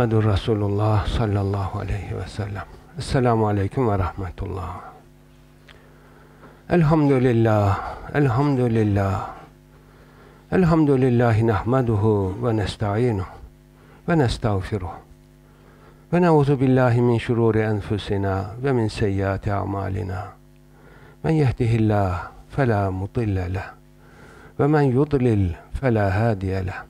Muhammedur Resulullah sallallahu aleyhi ve sellem. Esselamu aleyküm ve rahmetullah. Elhamdülillah, elhamdülillah. Elhamdülillahi nahmaduhu ve nesta'inuhu ve nestağfiruh. Ve neuzu billahi min şururi enfusina ve min seyyiati a'malina. Men yehdihillah fela mudille leh ve men yudlil fela hadiye leh.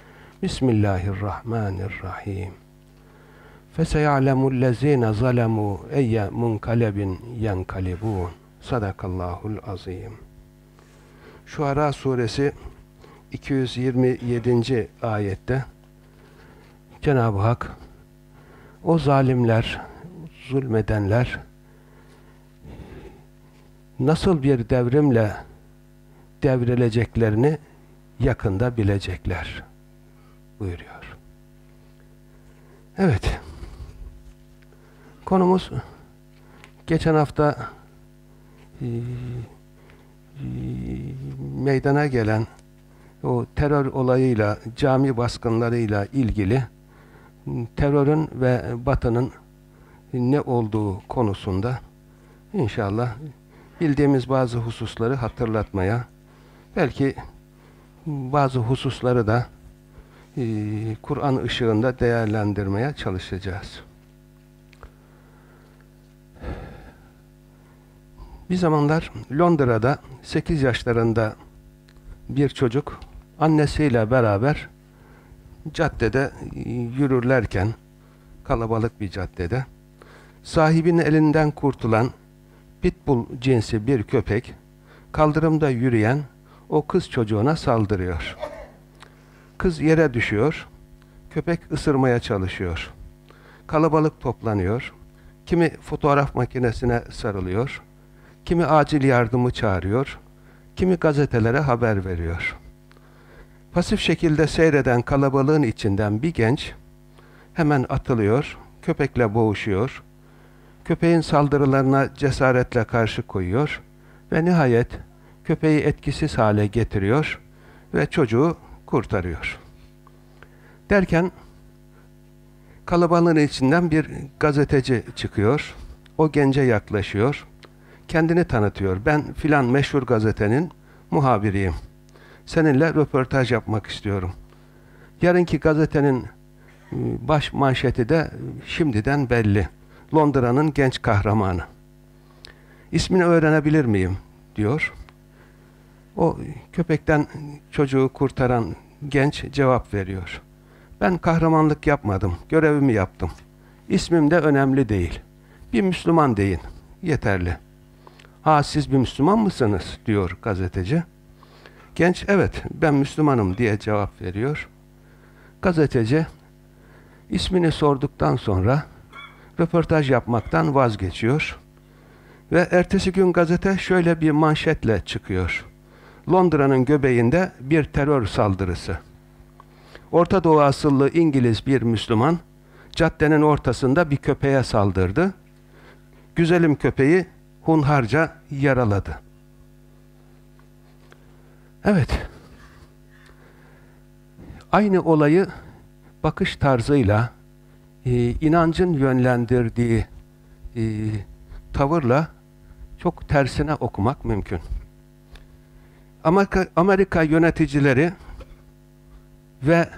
بسم الله الرحمن الرحيم فسيعلم الذين ظلموا أي منقلب ينقلبون Sadakallahul azim. Şuara suresi 227. ayette Cenab-ı Hak o zalimler, zulmedenler nasıl bir devrimle devrileceklerini yakında bilecekler buyuruyor. Evet. Konumuz geçen hafta e, e, meydana gelen o terör olayıyla, cami baskınlarıyla ilgili terörün ve batının ne olduğu konusunda inşallah bildiğimiz bazı hususları hatırlatmaya belki bazı hususları da Kur'an ışığında değerlendirmeye çalışacağız. Bir zamanlar Londra'da 8 yaşlarında bir çocuk annesiyle beraber caddede yürürlerken kalabalık bir caddede sahibinin elinden kurtulan pitbull cinsi bir köpek kaldırımda yürüyen o kız çocuğuna saldırıyor. Kız yere düşüyor. Köpek ısırmaya çalışıyor. Kalabalık toplanıyor. Kimi fotoğraf makinesine sarılıyor. Kimi acil yardımı çağırıyor. Kimi gazetelere haber veriyor. Pasif şekilde seyreden kalabalığın içinden bir genç hemen atılıyor, köpekle boğuşuyor. Köpeğin saldırılarına cesaretle karşı koyuyor ve nihayet köpeği etkisiz hale getiriyor ve çocuğu kurtarıyor. Derken kalabalığın içinden bir gazeteci çıkıyor. O gence yaklaşıyor. Kendini tanıtıyor. Ben filan meşhur gazetenin muhabiriyim. Seninle röportaj yapmak istiyorum. Yarınki gazetenin ıı, baş manşeti de şimdiden belli. Londra'nın genç kahramanı. İsmini öğrenebilir miyim? diyor. O köpekten çocuğu kurtaran genç cevap veriyor. Ben kahramanlık yapmadım, görevimi yaptım. İsmim de önemli değil. Bir Müslüman deyin, yeterli. Ha siz bir Müslüman mısınız? diyor gazeteci. Genç, evet ben Müslümanım diye cevap veriyor. Gazeteci, ismini sorduktan sonra röportaj yapmaktan vazgeçiyor. Ve ertesi gün gazete şöyle bir manşetle çıkıyor. Londra'nın göbeğinde bir terör saldırısı. Orta Doğu asıllı İngiliz bir Müslüman caddenin ortasında bir köpeğe saldırdı. Güzelim köpeği hunharca yaraladı. Evet. Aynı olayı bakış tarzıyla e, inancın yönlendirdiği e, tavırla çok tersine okumak mümkün. Amerika, Amerika yöneticileri ve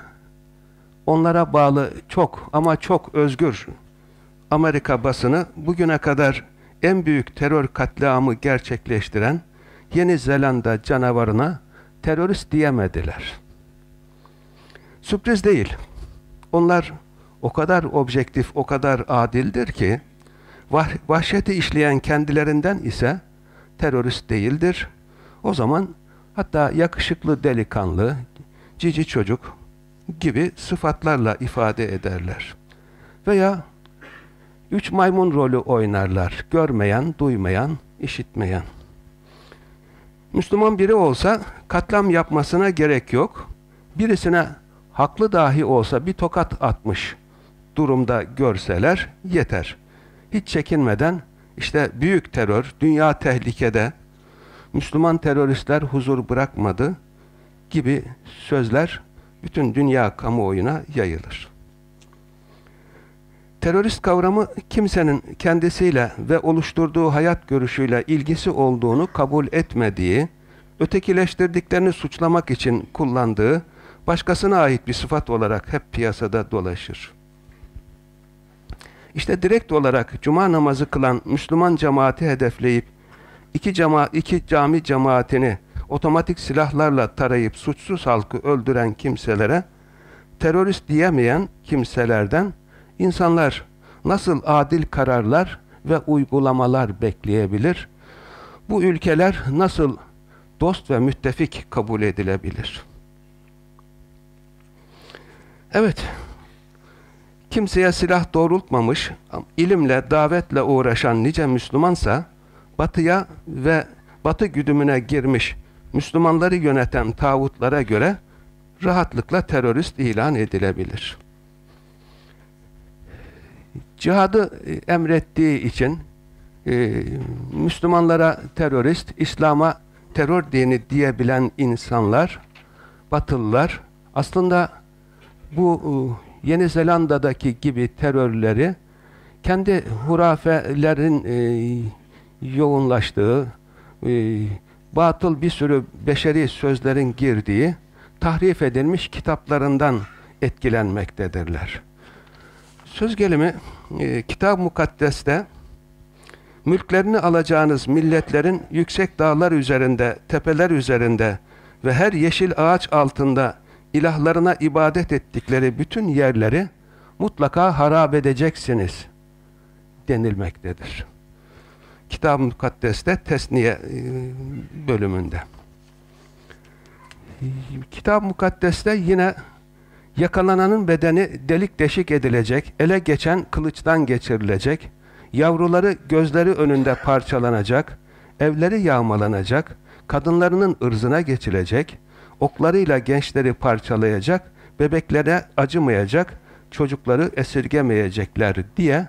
onlara bağlı çok ama çok özgür Amerika basını bugüne kadar en büyük terör katliamı gerçekleştiren Yeni Zelanda canavarına terörist diyemediler. Sürpriz değil. Onlar o kadar objektif, o kadar adildir ki vah vahşeti işleyen kendilerinden ise terörist değildir. O zaman hatta yakışıklı delikanlı, cici çocuk gibi sıfatlarla ifade ederler. Veya üç maymun rolü oynarlar. Görmeyen, duymayan, işitmeyen. Müslüman biri olsa katlam yapmasına gerek yok. Birisine haklı dahi olsa bir tokat atmış durumda görseler yeter. Hiç çekinmeden işte büyük terör, dünya tehlikede, Müslüman teröristler huzur bırakmadı gibi sözler bütün dünya kamuoyuna yayılır. Terörist kavramı kimsenin kendisiyle ve oluşturduğu hayat görüşüyle ilgisi olduğunu kabul etmediği, ötekileştirdiklerini suçlamak için kullandığı, başkasına ait bir sıfat olarak hep piyasada dolaşır. İşte direkt olarak cuma namazı kılan Müslüman cemaati hedefleyip iki, cema iki cami cemaatini otomatik silahlarla tarayıp suçsuz halkı öldüren kimselere terörist diyemeyen kimselerden insanlar nasıl adil kararlar ve uygulamalar bekleyebilir? Bu ülkeler nasıl dost ve müttefik kabul edilebilir? Evet, kimseye silah doğrultmamış, ilimle, davetle uğraşan nice Müslümansa, batıya ve batı güdümüne girmiş Müslümanları yöneten tağutlara göre rahatlıkla terörist ilan edilebilir. Cihadı e, emrettiği için e, Müslümanlara terörist, İslam'a terör dini diyebilen insanlar, Batılılar aslında bu e, Yeni Zelanda'daki gibi terörleri kendi hurafelerin e, yoğunlaştığı, e, batıl bir sürü beşeri sözlerin girdiği, tahrif edilmiş kitaplarından etkilenmektedirler. Söz gelimi e, Kitab-ı Mukaddes'te mülklerini alacağınız milletlerin yüksek dağlar üzerinde, tepeler üzerinde ve her yeşil ağaç altında ilahlarına ibadet ettikleri bütün yerleri mutlaka harap edeceksiniz denilmektedir. Kitab-ı Mukaddes'te Tesniye e, bölümünde. Kitab-ı Mukaddes'te yine yakalananın bedeni delik deşik edilecek, ele geçen kılıçtan geçirilecek, yavruları gözleri önünde parçalanacak, evleri yağmalanacak, kadınlarının ırzına geçilecek, oklarıyla gençleri parçalayacak, bebeklere acımayacak, çocukları esirgemeyecekler diye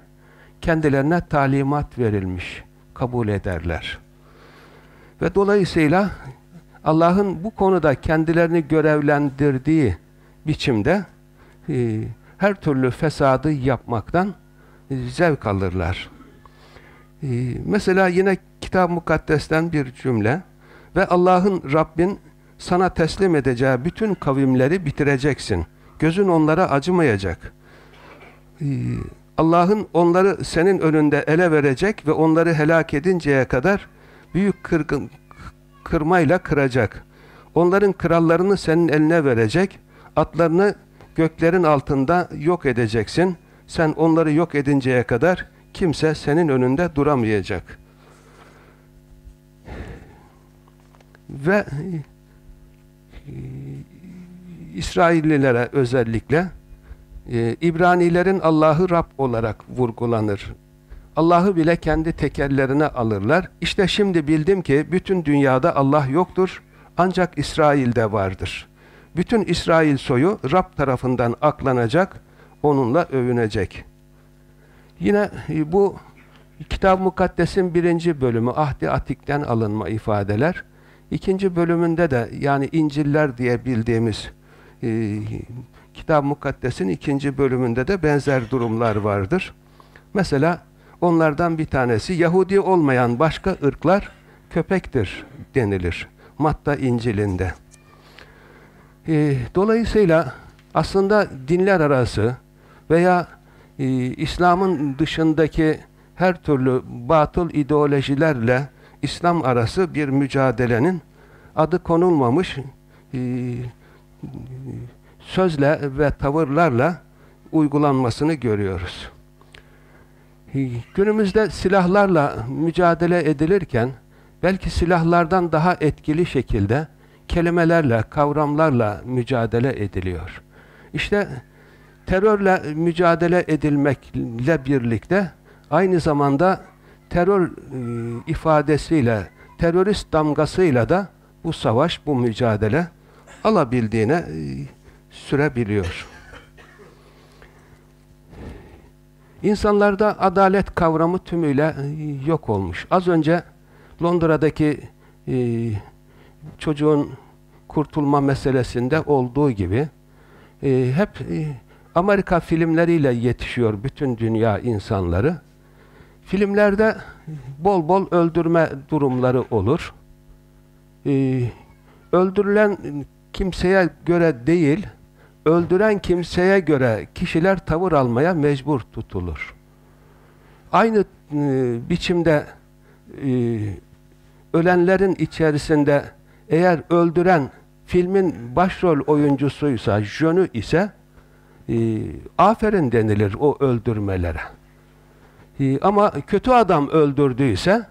kendilerine talimat verilmiş, kabul ederler. Ve dolayısıyla Allah'ın bu konuda kendilerini görevlendirdiği biçimde e, her türlü fesadı yapmaktan e, zevk alırlar. E, mesela yine Kitab-ı Mukaddes'ten bir cümle ve Allah'ın Rabbin sana teslim edeceği bütün kavimleri bitireceksin. Gözün onlara acımayacak. Ee, Allah'ın onları senin önünde ele verecek ve onları helak edinceye kadar büyük kırgın, kırmayla kıracak. Onların krallarını senin eline verecek, atlarını göklerin altında yok edeceksin. Sen onları yok edinceye kadar kimse senin önünde duramayacak. Ve İsraillilere özellikle e, İbranilerin Allah'ı Rab olarak vurgulanır. Allah'ı bile kendi tekerlerine alırlar. İşte şimdi bildim ki bütün dünyada Allah yoktur ancak İsrail'de vardır. Bütün İsrail soyu Rab tarafından aklanacak, onunla övünecek. Yine e, bu Kitab-ı Mukaddes'in birinci bölümü Ahdi Atik'ten alınma ifadeler. İkinci bölümünde de yani İnciller diye bildiğimiz e, Kitab-ı Mukaddes'in ikinci bölümünde de benzer durumlar vardır. Mesela onlardan bir tanesi Yahudi olmayan başka ırklar köpektir denilir. Matta İncil'inde. E, dolayısıyla aslında dinler arası veya e, İslam'ın dışındaki her türlü batıl ideolojilerle İslam arası bir mücadelenin adı konulmamış e, sözle ve tavırlarla uygulanmasını görüyoruz. Günümüzde silahlarla mücadele edilirken belki silahlardan daha etkili şekilde kelimelerle, kavramlarla mücadele ediliyor. İşte terörle mücadele edilmekle birlikte aynı zamanda terör e, ifadesiyle, terörist damgasıyla da bu savaş, bu mücadele alabildiğine e, sürebiliyor. İnsanlarda adalet kavramı tümüyle e, yok olmuş. Az önce Londra'daki e, çocuğun kurtulma meselesinde olduğu gibi e, hep e, Amerika filmleriyle yetişiyor bütün dünya insanları. Filmlerde bol bol öldürme durumları olur. E, öldürülen kimseye göre değil, öldüren kimseye göre kişiler tavır almaya mecbur tutulur. Aynı e, biçimde e, ölenlerin içerisinde eğer öldüren filmin başrol oyuncusuysa, jönü ise e, aferin denilir o öldürmelere. E, ama kötü adam öldürdüyse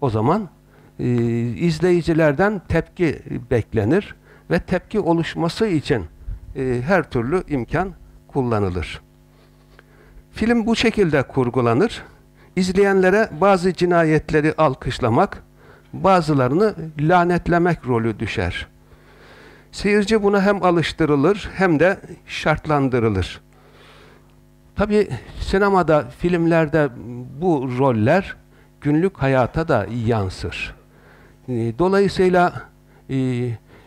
o zaman e, izleyicilerden tepki beklenir ve tepki oluşması için e, her türlü imkan kullanılır. Film bu şekilde kurgulanır. İzleyenlere bazı cinayetleri alkışlamak, bazılarını lanetlemek rolü düşer. Seyirci buna hem alıştırılır hem de şartlandırılır. Tabi sinemada, filmlerde bu roller günlük hayata da yansır. E, dolayısıyla e,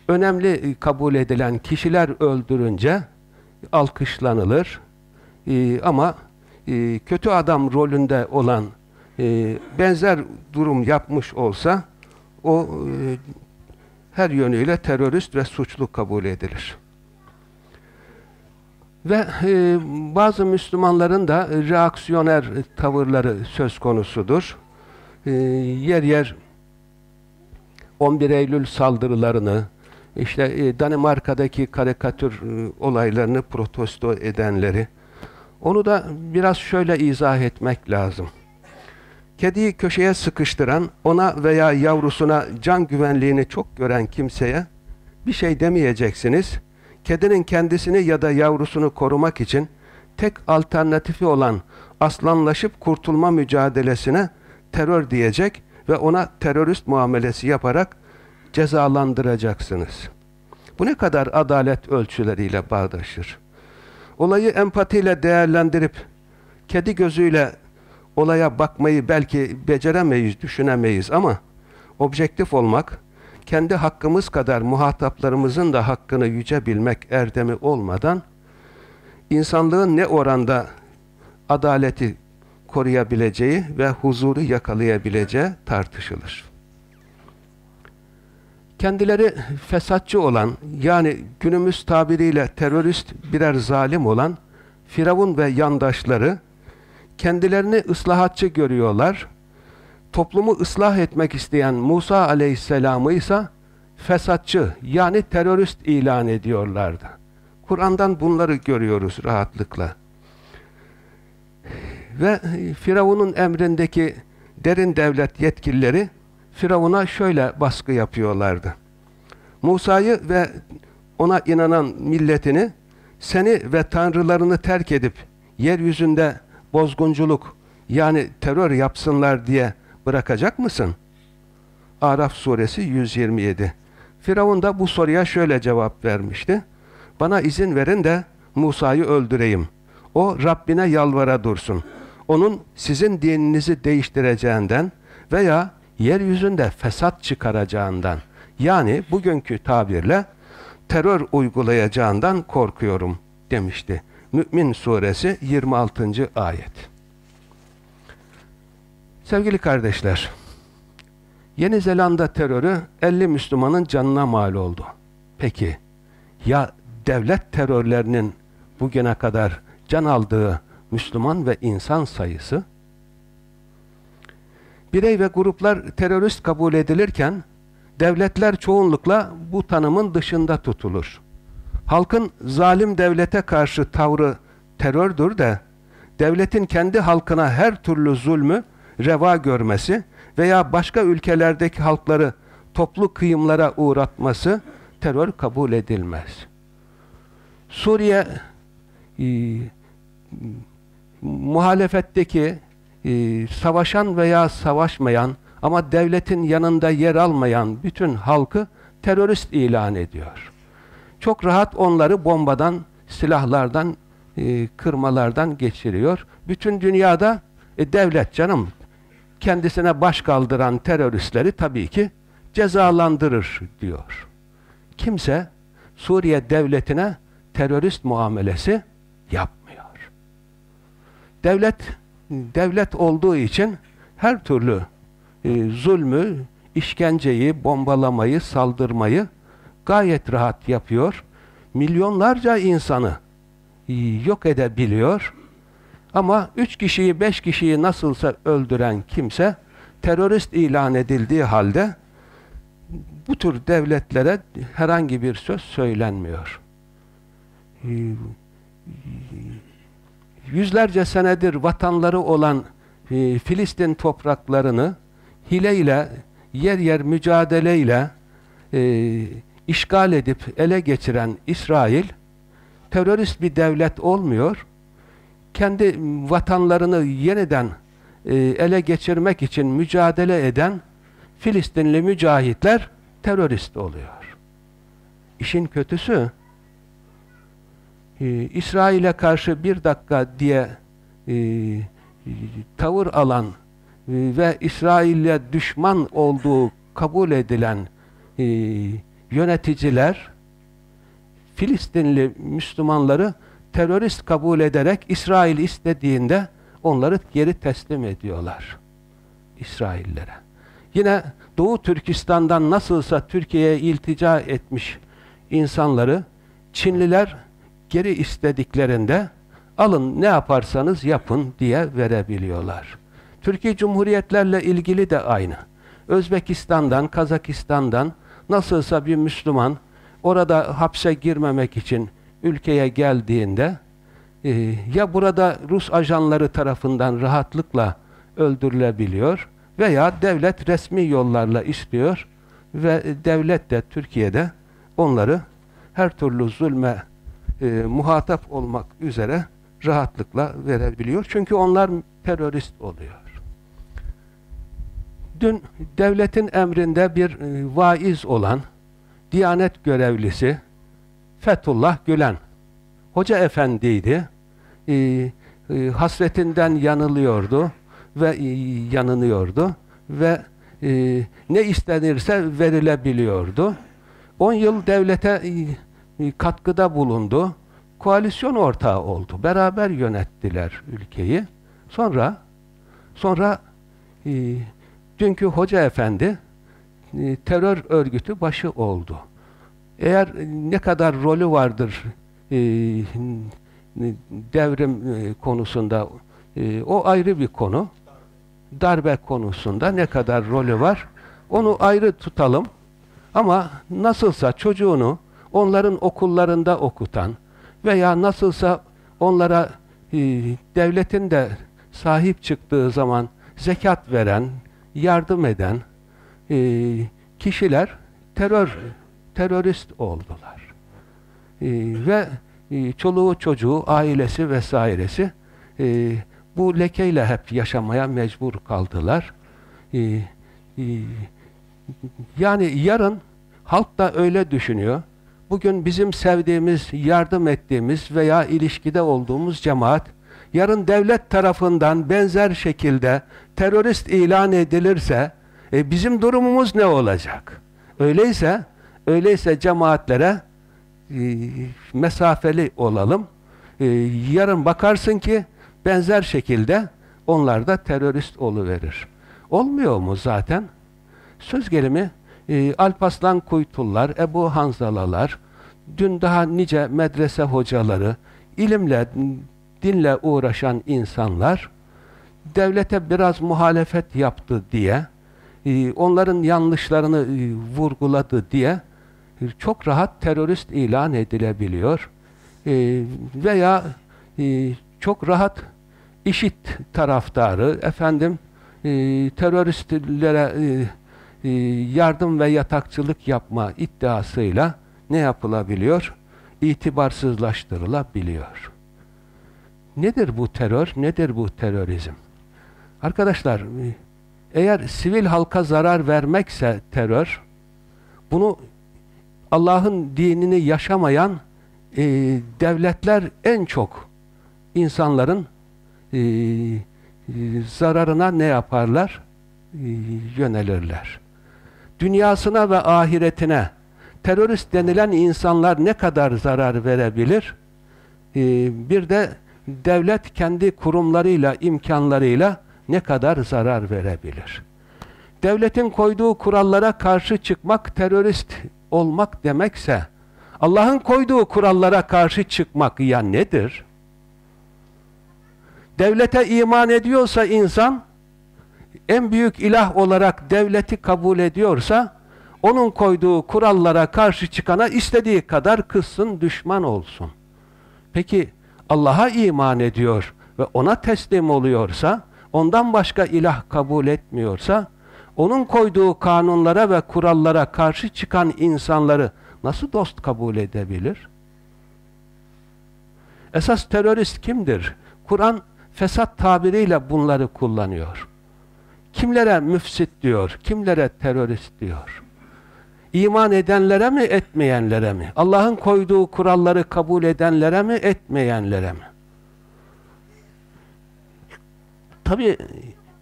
önemli kabul edilen kişiler öldürünce alkışlanılır. E, ama kötü adam rolünde olan benzer durum yapmış olsa o her yönüyle terörist ve suçlu kabul edilir. Ve e, bazı Müslümanların da reaksiyoner tavırları söz konusudur. E, yer yer 11 Eylül saldırılarını, işte e, Danimarka'daki karikatür e, olaylarını protesto edenleri, onu da biraz şöyle izah etmek lazım. Kediyi köşeye sıkıştıran, ona veya yavrusuna can güvenliğini çok gören kimseye bir şey demeyeceksiniz. Kedinin kendisini ya da yavrusunu korumak için tek alternatifi olan aslanlaşıp kurtulma mücadelesine terör diyecek ve ona terörist muamelesi yaparak cezalandıracaksınız. Bu ne kadar adalet ölçüleriyle bağdaşır. Olayı empatiyle değerlendirip kedi gözüyle olaya bakmayı belki beceremeyiz, düşünemeyiz ama objektif olmak, kendi hakkımız kadar muhataplarımızın da hakkını yüce bilmek erdemi olmadan insanlığın ne oranda adaleti koruyabileceği ve huzuru yakalayabileceği tartışılır. Kendileri fesatçı olan, yani günümüz tabiriyle terörist birer zalim olan Firavun ve yandaşları kendilerini ıslahatçı görüyorlar. Toplumu ıslah etmek isteyen Musa aleyhisselamı ise fesatçı yani terörist ilan ediyorlardı. Kur'an'dan bunları görüyoruz rahatlıkla. Ve Firavun'un emrindeki derin devlet yetkilileri Firavun'a şöyle baskı yapıyorlardı. Musa'yı ve ona inanan milletini seni ve tanrılarını terk edip yeryüzünde bozgunculuk yani terör yapsınlar diye bırakacak mısın? Araf suresi 127 Firavun da bu soruya şöyle cevap vermişti. Bana izin verin de Musa'yı öldüreyim. O Rabbine yalvara dursun. Onun sizin dininizi değiştireceğinden veya yeryüzünde fesat çıkaracağından yani bugünkü tabirle terör uygulayacağından korkuyorum demişti. Mü'min suresi 26. ayet. Sevgili kardeşler, Yeni Zelanda terörü 50 Müslümanın canına mal oldu. Peki, ya devlet terörlerinin bugüne kadar can aldığı Müslüman ve insan sayısı? Birey ve gruplar terörist kabul edilirken, devletler çoğunlukla bu tanımın dışında tutulur. Halkın zalim devlete karşı tavrı terördür de devletin kendi halkına her türlü zulmü reva görmesi veya başka ülkelerdeki halkları toplu kıyımlara uğratması terör kabul edilmez. Suriye e, muhalefetteki e, savaşan veya savaşmayan ama devletin yanında yer almayan bütün halkı terörist ilan ediyor. Çok rahat onları bombadan, silahlardan, e, kırmalardan geçiriyor. Bütün dünyada e, devlet canım kendisine baş kaldıran teröristleri tabii ki cezalandırır diyor. Kimse Suriye devletine terörist muamelesi yapmıyor. Devlet devlet olduğu için her türlü e, zulmü, işkenceyi, bombalamayı, saldırmayı gayet rahat yapıyor. Milyonlarca insanı e, yok edebiliyor. Ama üç kişiyi, beş kişiyi nasılsa öldüren kimse terörist ilan edildiği halde bu tür devletlere herhangi bir söz söylenmiyor. Yüzlerce senedir vatanları olan e, Filistin topraklarını hileyle, yer yer mücadeleyle e, işgal edip ele geçiren İsrail terörist bir devlet olmuyor. Kendi vatanlarını yeniden e, ele geçirmek için mücadele eden Filistinli mücahitler terörist oluyor. İşin kötüsü e, İsrail'e karşı bir dakika diye e, tavır alan e, ve İsrail'e düşman olduğu kabul edilen e, yöneticiler Filistinli Müslümanları terörist kabul ederek İsrail istediğinde onları geri teslim ediyorlar. İsraillere. Yine Doğu Türkistan'dan nasılsa Türkiye'ye iltica etmiş insanları Çinliler geri istediklerinde alın ne yaparsanız yapın diye verebiliyorlar. Türkiye Cumhuriyetlerle ilgili de aynı. Özbekistan'dan, Kazakistan'dan nasılsa bir Müslüman orada hapse girmemek için ülkeye geldiğinde e, ya burada Rus ajanları tarafından rahatlıkla öldürülebiliyor veya devlet resmi yollarla istiyor ve devlet de Türkiye'de onları her türlü zulme e, muhatap olmak üzere rahatlıkla verebiliyor. Çünkü onlar terörist oluyor. Dün devletin emrinde bir e, vaiz olan Diyanet görevlisi Fethullah Gülen Hoca efendiydi. E, e, hasretinden yanılıyordu ve e, yanınıyordu ve e, ne istenirse verilebiliyordu. 10 yıl devlete e, katkıda bulundu. Koalisyon ortağı oldu. Beraber yönettiler ülkeyi. Sonra sonra e, dünkü hoca efendi e, terör örgütü başı oldu. Eğer ne kadar rolü vardır e, devrim e, konusunda e, o ayrı bir konu. Darbe konusunda ne kadar rolü var onu ayrı tutalım. Ama nasılsa çocuğunu onların okullarında okutan veya nasılsa onlara e, devletin de sahip çıktığı zaman zekat veren, yardım eden e, kişiler terör terörist oldular. E, ve e, çoluğu çocuğu, ailesi vesairesi e, bu lekeyle hep yaşamaya mecbur kaldılar. E, e, yani yarın halk da öyle düşünüyor. Bugün bizim sevdiğimiz, yardım ettiğimiz veya ilişkide olduğumuz cemaat yarın devlet tarafından benzer şekilde terörist ilan edilirse e, bizim durumumuz ne olacak? Öyleyse öyleyse cemaatlere e, mesafeli olalım. E, yarın bakarsın ki benzer şekilde onlar da terörist oluverir. Olmuyor mu zaten? Söz gelimi e, Alpaslan Kuytullar, Ebu Hanzalalar, dün daha nice medrese hocaları, ilimle, dinle uğraşan insanlar devlete biraz muhalefet yaptı diye, e, onların yanlışlarını e, vurguladı diye e, çok rahat terörist ilan edilebiliyor. E, veya çok rahat işit taraftarı, efendim e, teröristlere e, yardım ve yatakçılık yapma iddiasıyla ne yapılabiliyor? İtibarsızlaştırılabiliyor. Nedir bu terör? Nedir bu terörizm? Arkadaşlar, eğer sivil halka zarar vermekse terör, bunu Allah'ın dinini yaşamayan e, devletler en çok insanların e, e, zararına ne yaparlar? E, yönelirler. Dünyasına ve ahiretine terörist denilen insanlar ne kadar zarar verebilir? E, bir de devlet kendi kurumlarıyla, imkanlarıyla ne kadar zarar verebilir? Devletin koyduğu kurallara karşı çıkmak terörist olmak demekse Allah'ın koyduğu kurallara karşı çıkmak ya nedir? Devlete iman ediyorsa insan en büyük ilah olarak devleti kabul ediyorsa onun koyduğu kurallara karşı çıkana istediği kadar kızsın, düşman olsun. Peki Allah'a iman ediyor ve ona teslim oluyorsa, ondan başka ilah kabul etmiyorsa, onun koyduğu kanunlara ve kurallara karşı çıkan insanları nasıl dost kabul edebilir? Esas terörist kimdir? Kur'an fesat tabiriyle bunları kullanıyor. Kimlere müfsit diyor, kimlere terörist diyor. İman edenlere mi, etmeyenlere mi? Allah'ın koyduğu kuralları kabul edenlere mi, etmeyenlere mi? Tabi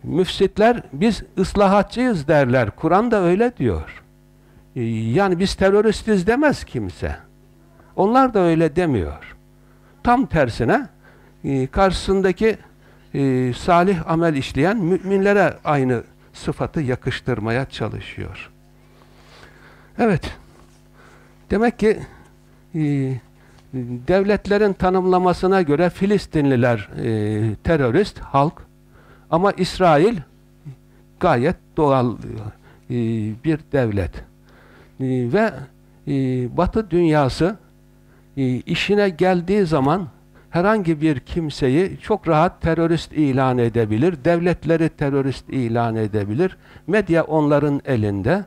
müfsitler biz ıslahatçıyız derler. Kur'an da öyle diyor. Ee, yani biz teröristiz demez kimse. Onlar da öyle demiyor. Tam tersine e, karşısındaki e, salih amel işleyen müminlere aynı sıfatı yakıştırmaya çalışıyor. Evet. Demek ki e, devletlerin tanımlamasına göre Filistinliler e, terörist halk ama İsrail gayet doğal e, bir devlet. Ve Batı dünyası işine geldiği zaman herhangi bir kimseyi çok rahat terörist ilan edebilir, devletleri terörist ilan edebilir, medya onların elinde.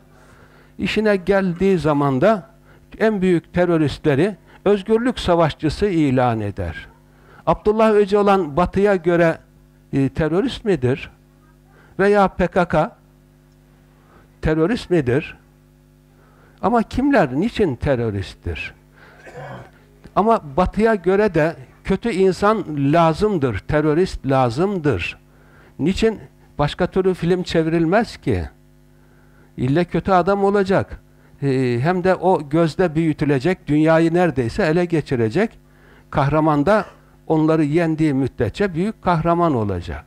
İşine geldiği zaman da en büyük teröristleri özgürlük savaşçısı ilan eder. Abdullah Öcalan batıya göre e, terörist midir? Veya PKK terörist midir? Ama kimler niçin teröristtir? Ama batıya göre de kötü insan lazımdır, terörist lazımdır. Niçin? Başka türlü film çevrilmez ki. İlle kötü adam olacak. Ee, hem de o gözde büyütülecek, dünyayı neredeyse ele geçirecek. Kahraman da onları yendiği müddetçe büyük kahraman olacak.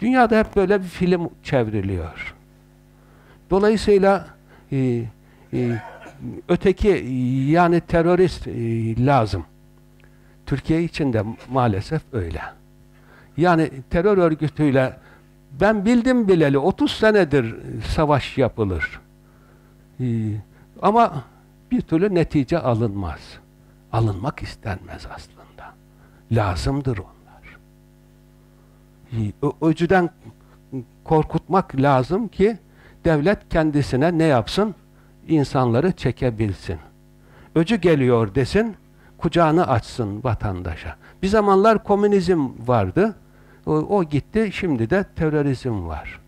Dünyada hep böyle bir film çevriliyor. Dolayısıyla e, e, öteki yani terörist e, lazım. Türkiye için de maalesef öyle. Yani terör örgütüyle ben bildim bileli 30 senedir savaş yapılır. Ee, ama bir türlü netice alınmaz. Alınmak istenmez aslında. Lazımdır onlar. Ee, öcüden korkutmak lazım ki devlet kendisine ne yapsın? İnsanları çekebilsin. Öcü geliyor desin, kucağını açsın vatandaşa. Bir zamanlar komünizm vardı. O, o gitti, şimdi de terörizm var.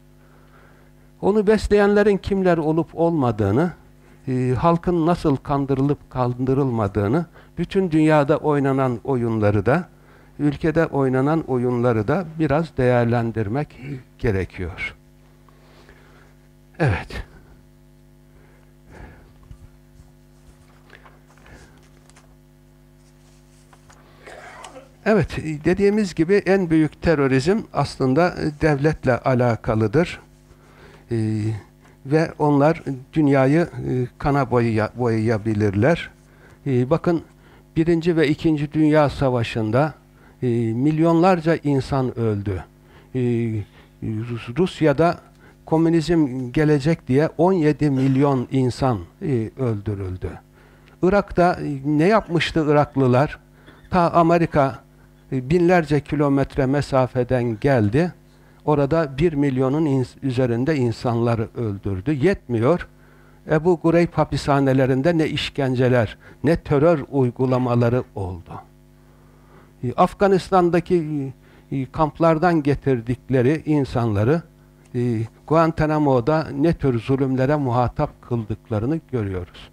Onu besleyenlerin kimler olup olmadığını, e, halkın nasıl kandırılıp kandırılmadığını, bütün dünyada oynanan oyunları da, ülkede oynanan oyunları da biraz değerlendirmek gerekiyor. Evet. Evet, dediğimiz gibi en büyük terörizm aslında devletle alakalıdır. Ee, ve onlar dünyayı e, kana boyaya, boyayabilirler. Ee, bakın Birinci ve İkinci Dünya Savaşı'nda e, milyonlarca insan öldü. E, Rusya'da komünizm gelecek diye 17 milyon insan e, öldürüldü. Irak'ta e, ne yapmıştı Iraklılar? Ta Amerika e, binlerce kilometre mesafeden geldi. Orada bir milyonun ins üzerinde insanları öldürdü. Yetmiyor. Ebu Gureyb hapishanelerinde ne işkenceler, ne terör uygulamaları oldu. e, Afganistan'daki e, kamplardan getirdikleri insanları e, Guantanamo'da ne tür zulümlere muhatap kıldıklarını görüyoruz.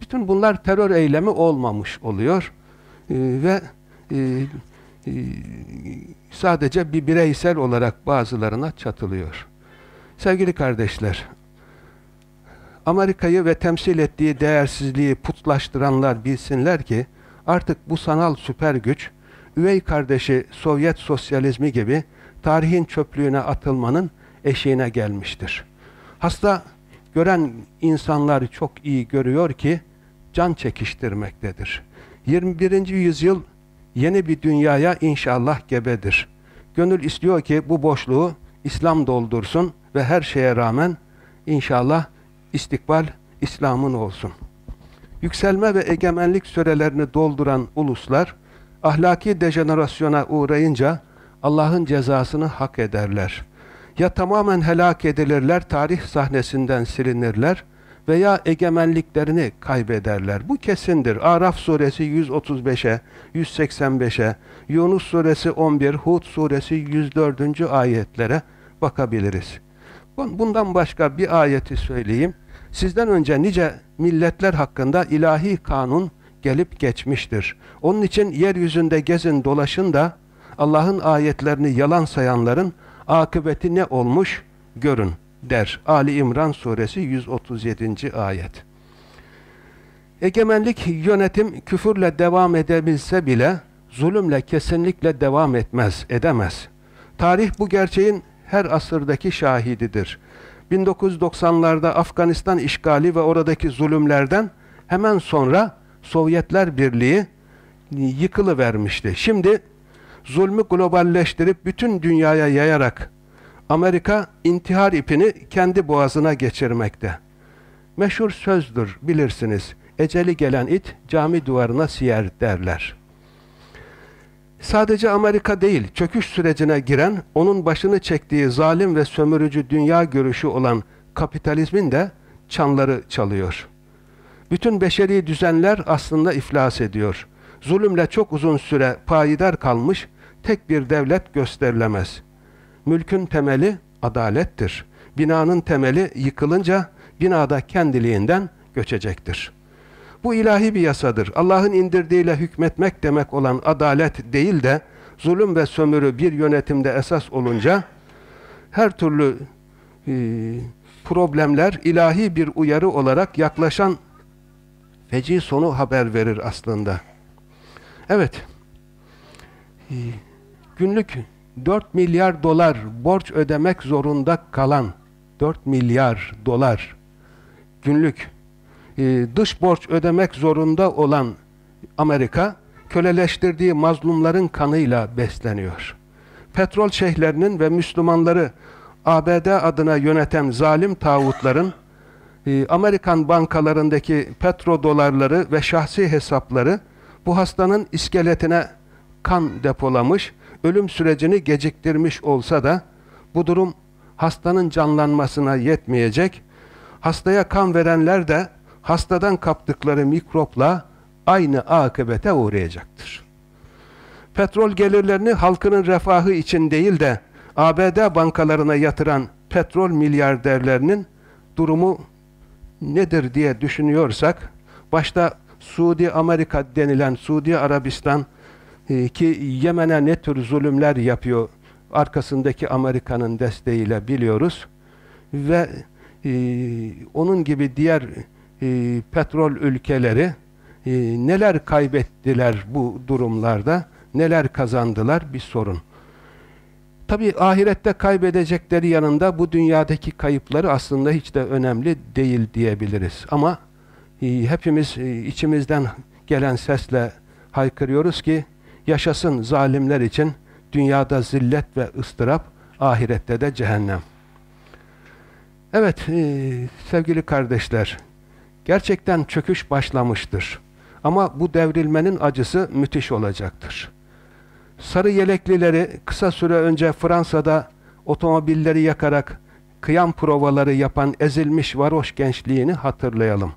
Bütün bunlar terör eylemi olmamış oluyor e, ve e, e, sadece bir bireysel olarak bazılarına çatılıyor. Sevgili kardeşler, Amerika'yı ve temsil ettiği değersizliği putlaştıranlar bilsinler ki artık bu sanal süper güç üvey kardeşi Sovyet sosyalizmi gibi tarihin çöplüğüne atılmanın eşiğine gelmiştir. Hasta gören insanlar çok iyi görüyor ki can çekiştirmektedir. 21. yüzyıl yeni bir dünyaya inşallah gebedir. Gönül istiyor ki bu boşluğu İslam doldursun ve her şeye rağmen inşallah istikbal İslam'ın olsun. Yükselme ve egemenlik sürelerini dolduran uluslar ahlaki dejenerasyona uğrayınca Allah'ın cezasını hak ederler. Ya tamamen helak edilirler, tarih sahnesinden silinirler veya egemenliklerini kaybederler. Bu kesindir. Araf suresi 135'e, 185'e, Yunus suresi 11, Hud suresi 104. ayetlere bakabiliriz. Bundan başka bir ayeti söyleyeyim. Sizden önce nice milletler hakkında ilahi kanun gelip geçmiştir. Onun için yeryüzünde gezin dolaşın da Allah'ın ayetlerini yalan sayanların akıbeti ne olmuş görün der. Ali İmran suresi 137. ayet. Egemenlik yönetim küfürle devam edebilse bile zulümle kesinlikle devam etmez, edemez. Tarih bu gerçeğin her asırdaki şahididir. 1990'larda Afganistan işgali ve oradaki zulümlerden hemen sonra Sovyetler Birliği yıkılıvermişti. Şimdi zulmü globalleştirip bütün dünyaya yayarak Amerika intihar ipini kendi boğazına geçirmekte. Meşhur sözdür bilirsiniz. Eceli gelen it cami duvarına siyer derler. Sadece Amerika değil, çöküş sürecine giren, onun başını çektiği zalim ve sömürücü dünya görüşü olan kapitalizmin de çanları çalıyor. Bütün beşeri düzenler aslında iflas ediyor. Zulümle çok uzun süre payidar kalmış tek bir devlet gösterilemez. Mülkün temeli adalettir. Binanın temeli yıkılınca binada kendiliğinden göçecektir. Bu ilahi bir yasadır. Allah'ın indirdiğiyle hükmetmek demek olan adalet değil de zulüm ve sömürü bir yönetimde esas olunca her türlü e, problemler ilahi bir uyarı olarak yaklaşan feci sonu haber verir aslında. Evet. E, günlük 4 milyar dolar borç ödemek zorunda kalan 4 milyar dolar günlük e, dış borç ödemek zorunda olan Amerika köleleştirdiği mazlumların kanıyla besleniyor. Petrol şeyhlerinin ve Müslümanları ABD adına yöneten zalim tağutların e, Amerikan bankalarındaki petrodolarları ve şahsi hesapları bu hastanın iskeletine kan depolamış, ölüm sürecini geciktirmiş olsa da bu durum hastanın canlanmasına yetmeyecek. Hastaya kan verenler de hastadan kaptıkları mikropla aynı akıbete uğrayacaktır. Petrol gelirlerini halkının refahı için değil de ABD bankalarına yatıran petrol milyarderlerinin durumu nedir diye düşünüyorsak, başta Suudi Amerika denilen Suudi Arabistan e, ki Yemen'e ne tür zulümler yapıyor arkasındaki Amerika'nın desteğiyle biliyoruz ve e, onun gibi diğer e, petrol ülkeleri e, neler kaybettiler bu durumlarda, neler kazandılar bir sorun. Tabi ahirette kaybedecekleri yanında bu dünyadaki kayıpları aslında hiç de önemli değil diyebiliriz. Ama e, hepimiz e, içimizden gelen sesle haykırıyoruz ki yaşasın zalimler için dünyada zillet ve ıstırap, ahirette de cehennem. Evet e, sevgili kardeşler, gerçekten çöküş başlamıştır. Ama bu devrilmenin acısı müthiş olacaktır. Sarı yeleklileri kısa süre önce Fransa'da otomobilleri yakarak kıyam provaları yapan ezilmiş varoş gençliğini hatırlayalım.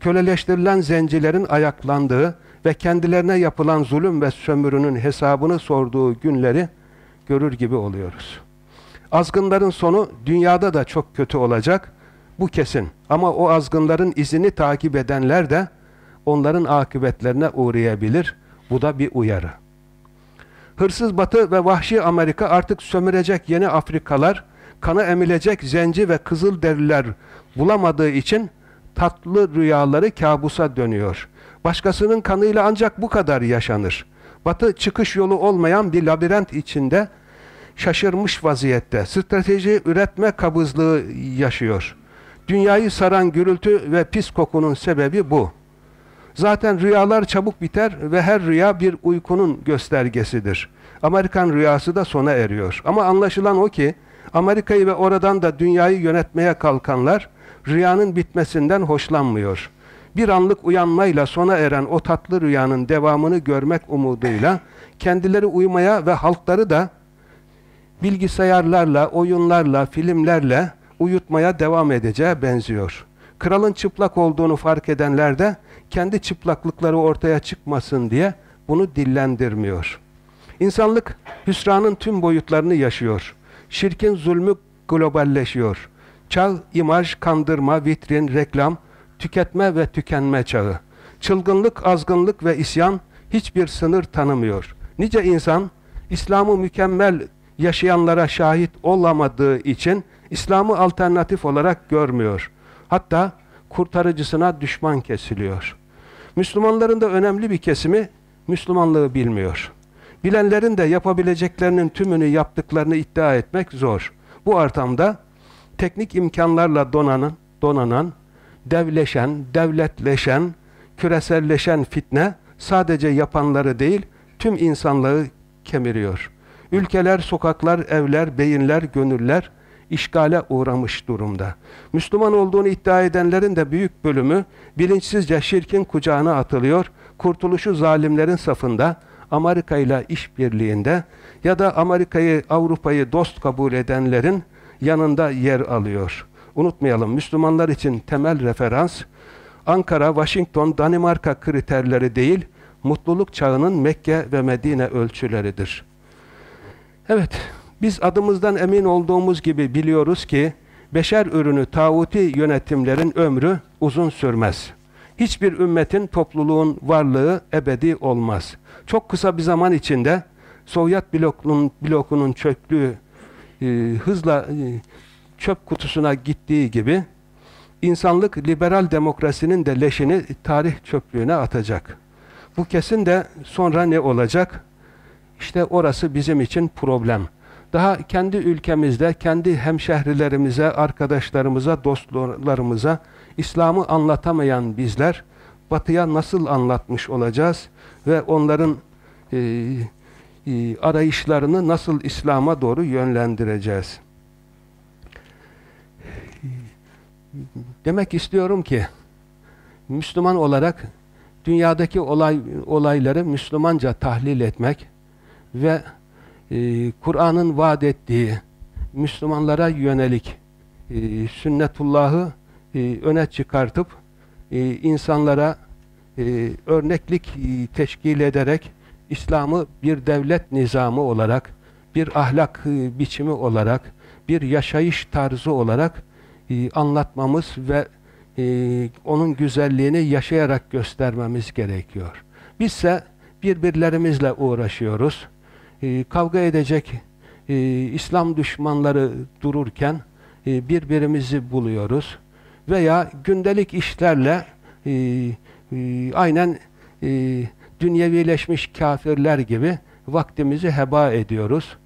Köleleştirilen zencilerin ayaklandığı ve kendilerine yapılan zulüm ve sömürünün hesabını sorduğu günleri görür gibi oluyoruz. Azgınların sonu dünyada da çok kötü olacak. Bu kesin. Ama o azgınların izini takip edenler de onların akıbetlerine uğrayabilir. Bu da bir uyarı. Hırsız Batı ve vahşi Amerika artık sömürecek yeni Afrikalar, kanı emilecek zenci ve kızıl deriler bulamadığı için tatlı rüyaları kabusa dönüyor. Başkasının kanıyla ancak bu kadar yaşanır. Batı çıkış yolu olmayan bir labirent içinde şaşırmış vaziyette. Strateji üretme kabızlığı yaşıyor. Dünyayı saran gürültü ve pis kokunun sebebi bu. Zaten rüyalar çabuk biter ve her rüya bir uykunun göstergesidir. Amerikan rüyası da sona eriyor. Ama anlaşılan o ki Amerika'yı ve oradan da dünyayı yönetmeye kalkanlar rüyanın bitmesinden hoşlanmıyor. Bir anlık uyanmayla sona eren o tatlı rüyanın devamını görmek umuduyla kendileri uyumaya ve halkları da bilgisayarlarla, oyunlarla, filmlerle uyutmaya devam edeceğe benziyor. Kralın çıplak olduğunu fark edenler de kendi çıplaklıkları ortaya çıkmasın diye bunu dillendirmiyor. İnsanlık hüsranın tüm boyutlarını yaşıyor. Şirkin zulmü globalleşiyor. Çağ, imaj, kandırma, vitrin, reklam, tüketme ve tükenme çağı. Çılgınlık, azgınlık ve isyan hiçbir sınır tanımıyor. Nice insan İslam'ı mükemmel yaşayanlara şahit olamadığı için İslam'ı alternatif olarak görmüyor. Hatta kurtarıcısına düşman kesiliyor. Müslümanların da önemli bir kesimi Müslümanlığı bilmiyor. Bilenlerin de yapabileceklerinin tümünü yaptıklarını iddia etmek zor. Bu ortamda teknik imkanlarla donanan, donanan, devleşen, devletleşen, küreselleşen fitne sadece yapanları değil, tüm insanlığı kemiriyor. Ülkeler, sokaklar, evler, beyinler, gönüller işgale uğramış durumda. Müslüman olduğunu iddia edenlerin de büyük bölümü bilinçsizce şirkin kucağına atılıyor, kurtuluşu zalimlerin safında, Amerika ile işbirliğinde ya da Amerika'yı, Avrupa'yı dost kabul edenlerin yanında yer alıyor. Unutmayalım, Müslümanlar için temel referans, Ankara, Washington, Danimarka kriterleri değil, mutluluk çağının Mekke ve Medine ölçüleridir. Evet, biz adımızdan emin olduğumuz gibi biliyoruz ki beşer ürünü tağuti yönetimlerin ömrü uzun sürmez. Hiçbir ümmetin, topluluğun varlığı ebedi olmaz. Çok kısa bir zaman içinde Sovyet blokunun, blokunun çöktüğü e, hızla e, çöp kutusuna gittiği gibi insanlık liberal demokrasinin de leşini tarih çöplüğüne atacak. Bu kesin de sonra ne olacak? İşte orası bizim için problem. Daha kendi ülkemizde, kendi hemşehrilerimize, arkadaşlarımıza, dostlarımıza İslam'ı anlatamayan bizler, batıya nasıl anlatmış olacağız ve onların e, e, arayışlarını nasıl İslam'a doğru yönlendireceğiz? Demek istiyorum ki, Müslüman olarak dünyadaki olay, olayları Müslümanca tahlil etmek ve e, Kur'an'ın vaat ettiği Müslümanlara yönelik e, sünnetullahı e, öne çıkartıp e, insanlara e, örneklik e, teşkil ederek İslam'ı bir devlet nizamı olarak, bir ahlak e, biçimi olarak, bir yaşayış tarzı olarak e, anlatmamız ve e, onun güzelliğini yaşayarak göstermemiz gerekiyor. Bizse birbirlerimizle uğraşıyoruz. E, kavga edecek İslam düşmanları dururken birbirimizi buluyoruz. Veya gündelik işlerle aynen dünyevileşmiş kafirler gibi vaktimizi heba ediyoruz.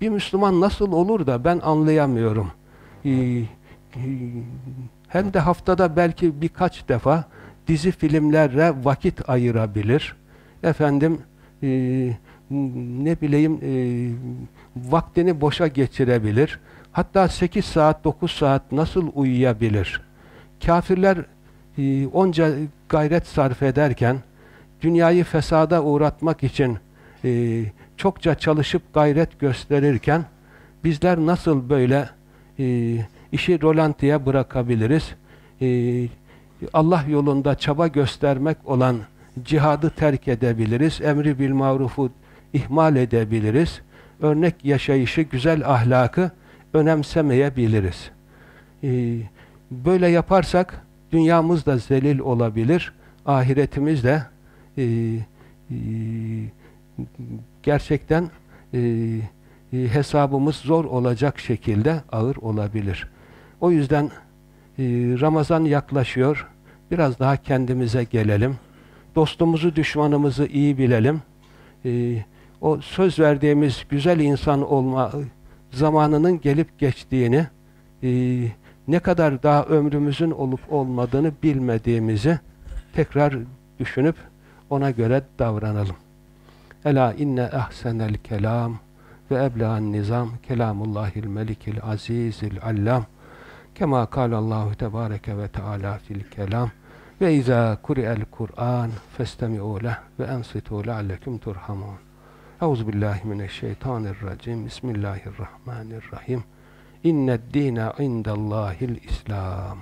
Bir Müslüman nasıl olur da ben anlayamıyorum. E, e, hem de haftada belki birkaç defa dizi filmlerle vakit ayırabilir. Efendim e, ne bileyim e, vaktini boşa geçirebilir. Hatta 8 saat, 9 saat nasıl uyuyabilir? Kafirler e, onca gayret sarf ederken dünyayı fesada uğratmak için e, çokça çalışıp gayret gösterirken bizler nasıl böyle e, işi rolantiye bırakabiliriz? E, Allah yolunda çaba göstermek olan cihadı terk edebiliriz, emri bil marufu ihmal edebiliriz, örnek yaşayışı, güzel ahlakı önemsemeyebiliriz. Ee, böyle yaparsak dünyamız da zelil olabilir, ahiretimiz de e, e, gerçekten e, e, hesabımız zor olacak şekilde ağır olabilir. O yüzden e, Ramazan yaklaşıyor. Biraz daha kendimize gelelim. Dostumuzu, düşmanımızı iyi bilelim. E, o söz verdiğimiz güzel insan olma zamanının gelip geçtiğini, e, ne kadar daha ömrümüzün olup olmadığını bilmediğimizi tekrar düşünüp ona göre davranalım. Ela inne ahsenel kelam ve ebla'n nizam kelamullahil melikil azizil allam. Kema kâlallahu tebâreke ve teâlâ fil kelam. Ve izâ kuri'el Kur'an festemi'û leh ve ensitû leallekum turhamun. Euzu billahi mineşşeytanirracim. Bismillahirrahmanirrahim. İnned dîne indallâhil İslam